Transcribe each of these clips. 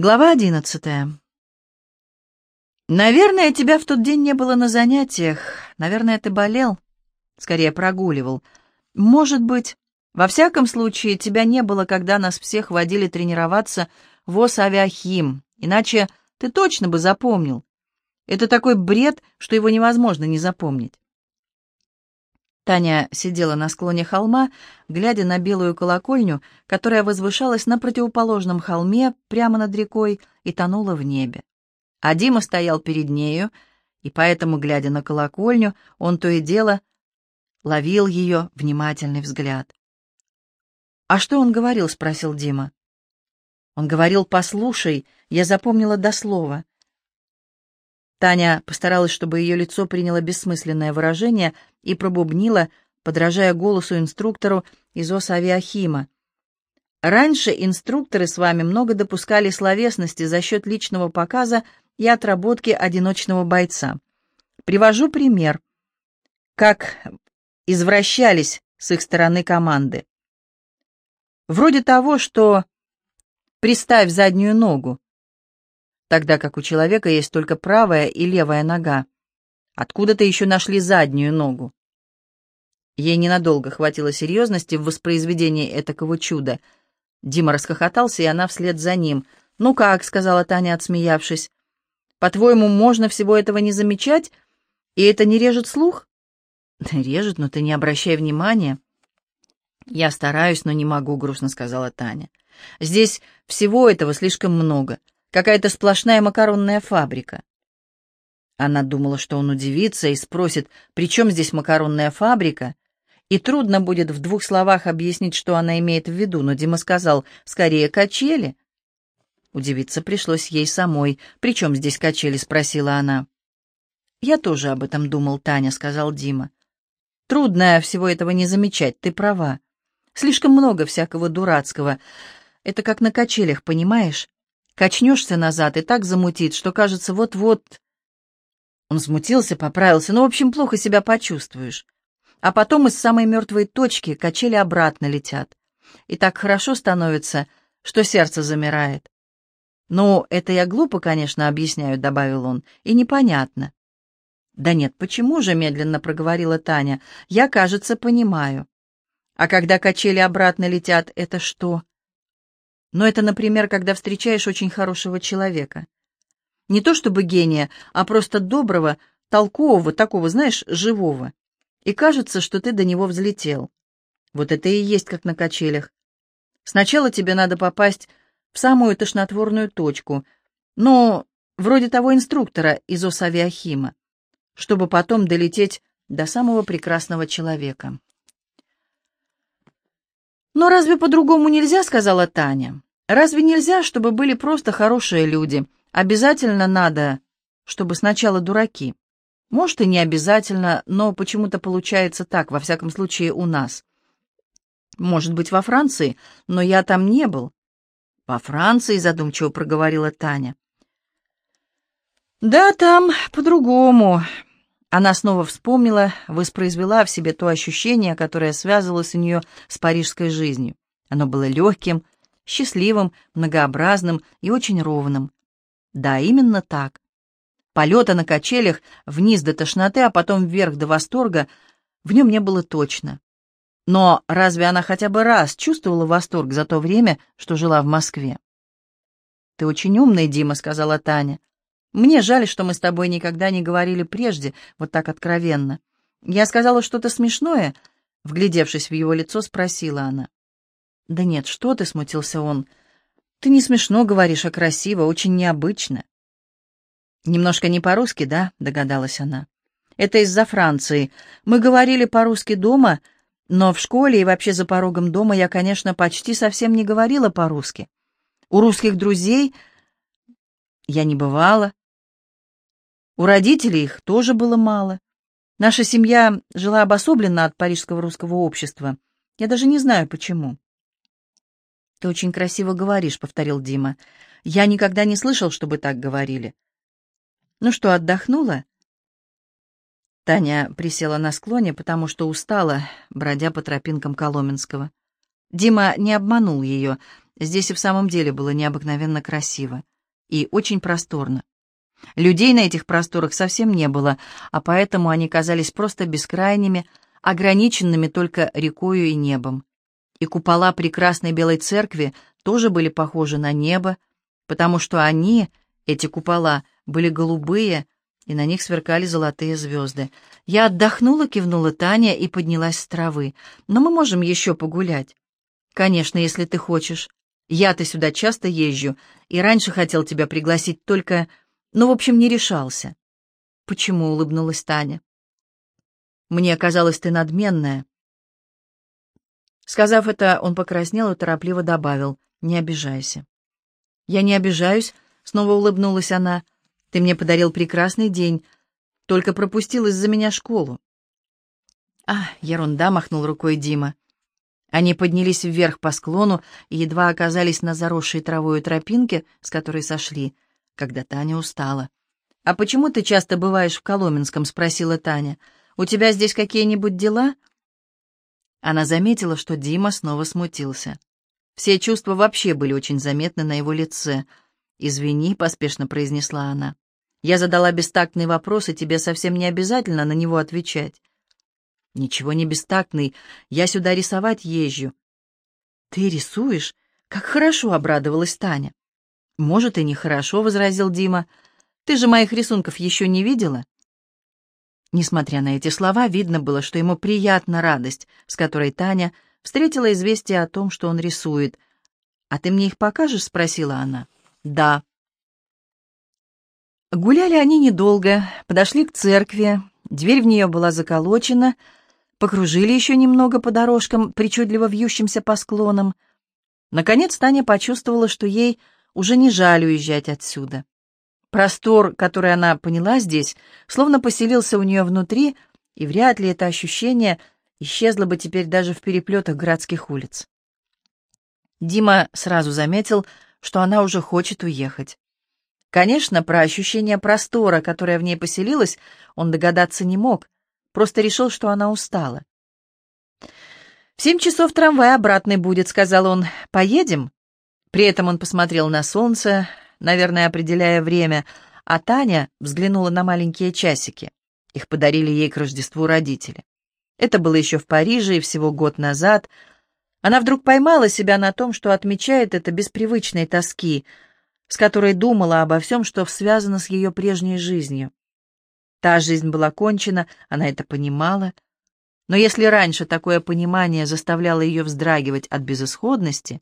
Глава одиннадцатая. «Наверное, тебя в тот день не было на занятиях. Наверное, ты болел. Скорее, прогуливал. Может быть, во всяком случае, тебя не было, когда нас всех водили тренироваться в ОС-авиахим. Иначе ты точно бы запомнил. Это такой бред, что его невозможно не запомнить. Таня сидела на склоне холма, глядя на белую колокольню, которая возвышалась на противоположном холме прямо над рекой и тонула в небе. А Дима стоял перед нею, и поэтому, глядя на колокольню, он то и дело ловил ее внимательный взгляд. «А что он говорил?» — спросил Дима. Он говорил «послушай», я запомнила до слова. Таня постаралась, чтобы ее лицо приняло бессмысленное выражение и пробубнила, подражая голосу инструктору из ОС-авиахима. «Раньше инструкторы с вами много допускали словесности за счет личного показа и отработки одиночного бойца. Привожу пример, как извращались с их стороны команды. Вроде того, что «приставь заднюю ногу», тогда как у человека есть только правая и левая нога. Откуда-то еще нашли заднюю ногу. Ей ненадолго хватило серьезности в воспроизведении этакого чуда. Дима расхохотался, и она вслед за ним. «Ну как?» — сказала Таня, отсмеявшись. «По-твоему, можно всего этого не замечать? И это не режет слух?» «Режет, но ты не обращай внимания». «Я стараюсь, но не могу», — грустно сказала Таня. «Здесь всего этого слишком много. Какая-то сплошная макаронная фабрика. Она думала, что он удивится и спросит, при чем здесь макаронная фабрика? И трудно будет в двух словах объяснить, что она имеет в виду, но Дима сказал, скорее качели. Удивиться пришлось ей самой. «При чем здесь качели?» — спросила она. «Я тоже об этом думал, Таня», — сказал Дима. «Трудно всего этого не замечать, ты права. Слишком много всякого дурацкого. Это как на качелях, понимаешь? Качнешься назад и так замутит, что кажется, вот-вот он смутился, поправился, ну, в общем, плохо себя почувствуешь. А потом из самой мертвой точки качели обратно летят. И так хорошо становится, что сердце замирает. «Ну, это я глупо, конечно, объясняю», — добавил он, — «и непонятно». «Да нет, почему же?» — медленно проговорила Таня. «Я, кажется, понимаю». «А когда качели обратно летят, это что?» «Ну, это, например, когда встречаешь очень хорошего человека. Не то чтобы гения, а просто доброго, толкового, такого, знаешь, живого. И кажется, что ты до него взлетел. Вот это и есть как на качелях. Сначала тебе надо попасть в самую тошнотворную точку, но вроде того инструктора из Осавиахима, чтобы потом долететь до самого прекрасного человека. «Но разве по-другому нельзя?» — сказала Таня. «Разве нельзя, чтобы были просто хорошие люди?» Обязательно надо, чтобы сначала дураки. Может, и не обязательно, но почему-то получается так, во всяком случае, у нас. Может быть, во Франции, но я там не был. Во Франции, задумчиво проговорила Таня. Да, там по-другому. Она снова вспомнила, воспроизвела в себе то ощущение, которое связывалось у нее с парижской жизнью. Оно было легким, счастливым, многообразным и очень ровным. Да, именно так. Полета на качелях вниз до тошноты, а потом вверх до восторга в нем не было точно. Но разве она хотя бы раз чувствовала восторг за то время, что жила в Москве? «Ты очень умный, Дима», — сказала Таня. «Мне жаль, что мы с тобой никогда не говорили прежде, вот так откровенно. Я сказала что-то смешное?» Вглядевшись в его лицо, спросила она. «Да нет, что ты?» — смутился он. Ты не смешно говоришь, а красиво, очень необычно. Немножко не по-русски, да, догадалась она. Это из-за Франции. Мы говорили по-русски дома, но в школе и вообще за порогом дома я, конечно, почти совсем не говорила по-русски. У русских друзей я не бывала. У родителей их тоже было мало. Наша семья жила обособленно от парижского русского общества. Я даже не знаю, почему. «Ты очень красиво говоришь», — повторил Дима. «Я никогда не слышал, чтобы так говорили». «Ну что, отдохнула?» Таня присела на склоне, потому что устала, бродя по тропинкам Коломенского. Дима не обманул ее. Здесь и в самом деле было необыкновенно красиво и очень просторно. Людей на этих просторах совсем не было, а поэтому они казались просто бескрайними, ограниченными только рекою и небом. И купола прекрасной белой церкви тоже были похожи на небо, потому что они, эти купола, были голубые, и на них сверкали золотые звезды. Я отдохнула, кивнула Таня и поднялась с травы. «Но мы можем еще погулять». «Конечно, если ты хочешь. Я-то сюда часто езжу, и раньше хотел тебя пригласить, только... Ну, в общем, не решался». «Почему?» — улыбнулась Таня. «Мне казалось, ты надменная». Сказав это, он покраснел и торопливо добавил, «Не обижайся». «Я не обижаюсь», — снова улыбнулась она. «Ты мне подарил прекрасный день, только пропустил из-за меня школу». «А, ерунда», — махнул рукой Дима. Они поднялись вверх по склону и едва оказались на заросшей травою тропинке, с которой сошли, когда Таня устала. «А почему ты часто бываешь в Коломенском?» — спросила Таня. «У тебя здесь какие-нибудь дела?» Она заметила, что Дима снова смутился. Все чувства вообще были очень заметны на его лице. «Извини», — поспешно произнесла она. «Я задала бестактный вопрос, и тебе совсем не обязательно на него отвечать». «Ничего не бестактный. Я сюда рисовать езжу». «Ты рисуешь? Как хорошо!» — обрадовалась Таня. «Может, и нехорошо», — возразил Дима. «Ты же моих рисунков еще не видела?» Несмотря на эти слова, видно было, что ему приятна радость, с которой Таня встретила известие о том, что он рисует. «А ты мне их покажешь?» — спросила она. «Да». Гуляли они недолго, подошли к церкви, дверь в нее была заколочена, покружили еще немного по дорожкам, причудливо вьющимся по склонам. Наконец Таня почувствовала, что ей уже не жаль уезжать отсюда. Простор, который она поняла здесь, словно поселился у нее внутри, и вряд ли это ощущение — исчезла бы теперь даже в переплетах городских улиц. Дима сразу заметил, что она уже хочет уехать. Конечно, про ощущение простора, которое в ней поселилось, он догадаться не мог, просто решил, что она устала. «В семь часов трамвай обратный будет», — сказал он. «Поедем?» При этом он посмотрел на солнце, наверное, определяя время, а Таня взглянула на маленькие часики. Их подарили ей к Рождеству родители. Это было еще в Париже и всего год назад. Она вдруг поймала себя на том, что отмечает это без привычной тоски, с которой думала обо всем, что связано с ее прежней жизнью. Та жизнь была кончена, она это понимала. Но если раньше такое понимание заставляло ее вздрагивать от безысходности,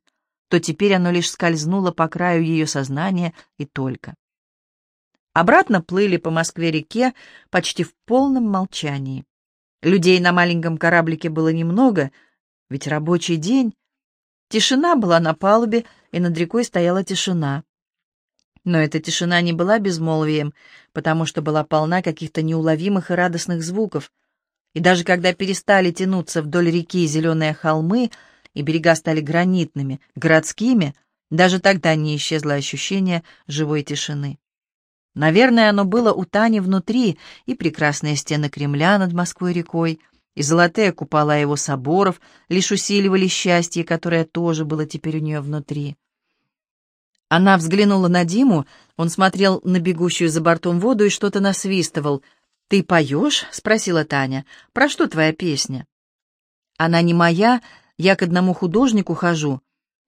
то теперь оно лишь скользнуло по краю ее сознания и только. Обратно плыли по Москве-реке почти в полном молчании. Людей на маленьком кораблике было немного, ведь рабочий день. Тишина была на палубе, и над рекой стояла тишина. Но эта тишина не была безмолвием, потому что была полна каких-то неуловимых и радостных звуков. И даже когда перестали тянуться вдоль реки зеленые холмы, и берега стали гранитными, городскими, даже тогда не исчезло ощущение живой тишины. Наверное, оно было у Тани внутри, и прекрасные стены Кремля над Москвой-рекой, и золотые купола его соборов лишь усиливали счастье, которое тоже было теперь у нее внутри. Она взглянула на Диму, он смотрел на бегущую за бортом воду и что-то насвистывал. «Ты поешь?» — спросила Таня. «Про что твоя песня?» «Она не моя, я к одному художнику хожу,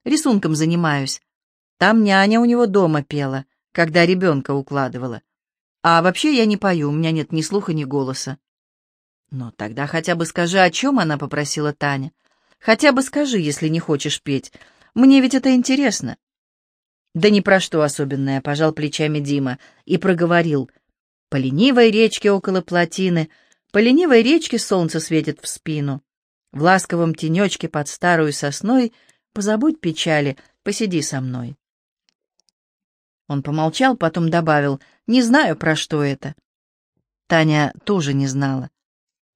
рисунком занимаюсь. Там няня у него дома пела» когда ребенка укладывала. А вообще я не пою, у меня нет ни слуха, ни голоса. «Ну, тогда хотя бы скажи, о чем она попросила Таня. Хотя бы скажи, если не хочешь петь. Мне ведь это интересно». «Да ни про что особенное», — пожал плечами Дима и проговорил. «По ленивой речке около плотины, по ленивой речке солнце светит в спину. В ласковом тенечке под старую сосной позабудь печали, посиди со мной». Он помолчал, потом добавил, «Не знаю, про что это». Таня тоже не знала.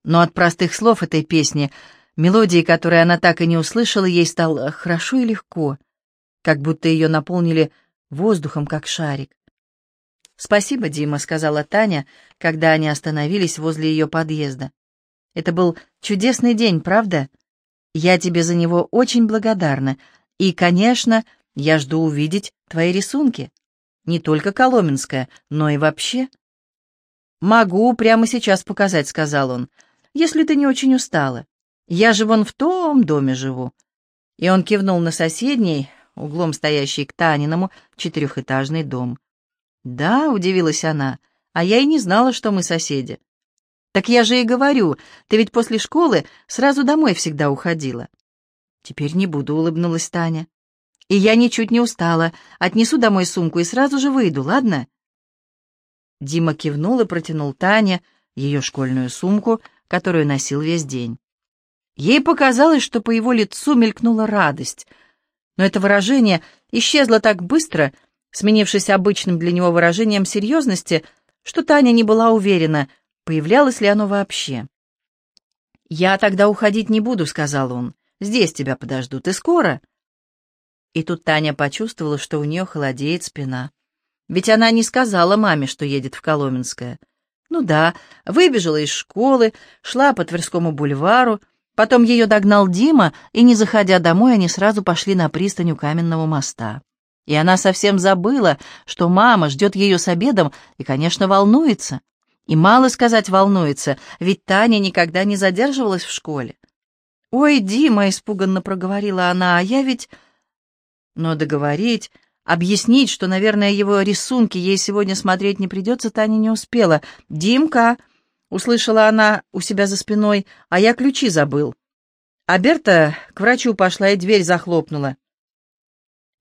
Но от простых слов этой песни, мелодии, которой она так и не услышала, ей стало хорошо и легко, как будто ее наполнили воздухом, как шарик. «Спасибо, Дима», — сказала Таня, когда они остановились возле ее подъезда. «Это был чудесный день, правда? Я тебе за него очень благодарна. И, конечно, Я жду увидеть твои рисунки. Не только Коломенская, но и вообще. «Могу прямо сейчас показать», — сказал он, — «если ты не очень устала. Я же вон в том доме живу». И он кивнул на соседний, углом стоящий к Таниному, четырехэтажный дом. «Да», — удивилась она, — «а я и не знала, что мы соседи». «Так я же и говорю, ты ведь после школы сразу домой всегда уходила». «Теперь не буду», — улыбнулась Таня. «И я ничуть не устала. Отнесу домой сумку и сразу же выйду, ладно?» Дима кивнул и протянул Тане ее школьную сумку, которую носил весь день. Ей показалось, что по его лицу мелькнула радость, но это выражение исчезло так быстро, сменившись обычным для него выражением серьезности, что Таня не была уверена, появлялось ли оно вообще. «Я тогда уходить не буду», — сказал он. «Здесь тебя подожду. Ты скоро?» И тут Таня почувствовала, что у нее холодеет спина. Ведь она не сказала маме, что едет в Коломенское. Ну да, выбежала из школы, шла по Тверскому бульвару, потом ее догнал Дима, и, не заходя домой, они сразу пошли на пристань у Каменного моста. И она совсем забыла, что мама ждет ее с обедом и, конечно, волнуется. И мало сказать волнуется, ведь Таня никогда не задерживалась в школе. «Ой, Дима!» — испуганно проговорила она, — «а я ведь...» Но договорить, объяснить, что, наверное, его рисунки ей сегодня смотреть не придется, Таня не успела. «Димка!» — услышала она у себя за спиной, — «а я ключи забыл». А Берта к врачу пошла и дверь захлопнула.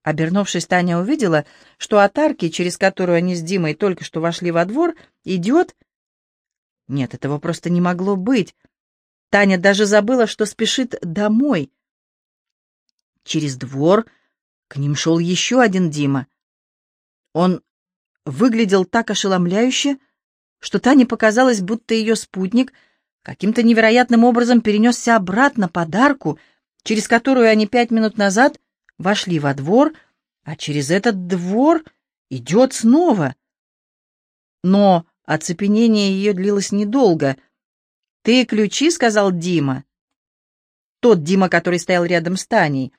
Обернувшись, Таня увидела, что от арки, через которую они с Димой только что вошли во двор, идет... Нет, этого просто не могло быть. Таня даже забыла, что спешит домой. Через двор к ним шел еще один Дима. Он выглядел так ошеломляюще, что Тане показалось, будто ее спутник каким-то невероятным образом перенесся обратно подарку, через которую они пять минут назад вошли во двор, а через этот двор идет снова. Но оцепенение ее длилось недолго. «Ты ключи?» — сказал Дима. Тот Дима, который стоял рядом с Таней.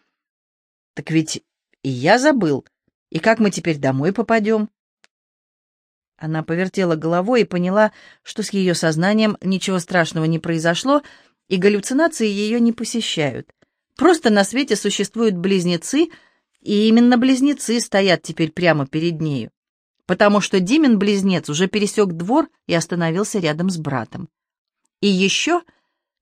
«Так ведь и я забыл. И как мы теперь домой попадем?» Она повертела головой и поняла, что с ее сознанием ничего страшного не произошло, и галлюцинации ее не посещают. Просто на свете существуют близнецы, и именно близнецы стоят теперь прямо перед нею, потому что Димин близнец уже пересек двор и остановился рядом с братом. И еще,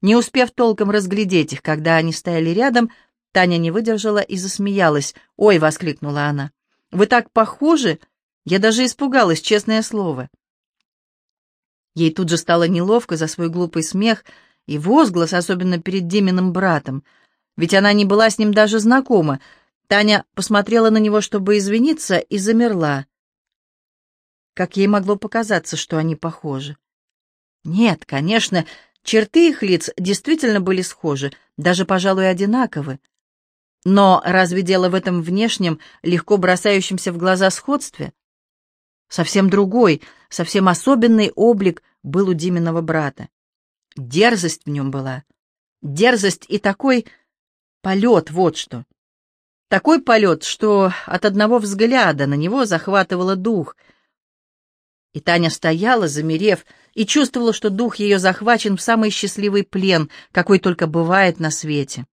не успев толком разглядеть их, когда они стояли рядом, Таня не выдержала и засмеялась. «Ой!» — воскликнула она. «Вы так похожи! Я даже испугалась, честное слово!» Ей тут же стало неловко за свой глупый смех и возглас, особенно перед Диминым братом — ведь она не была с ним даже знакома. Таня посмотрела на него, чтобы извиниться, и замерла. Как ей могло показаться, что они похожи? Нет, конечно, черты их лиц действительно были схожи, даже, пожалуй, одинаковы. Но разве дело в этом внешнем, легко бросающемся в глаза сходстве? Совсем другой, совсем особенный облик был у Диминого брата. Дерзость в нем была. Дерзость и такой Полет, вот что. Такой полет, что от одного взгляда на него захватывало дух. И Таня стояла, замерев, и чувствовала, что дух ее захвачен в самый счастливый плен, какой только бывает на свете.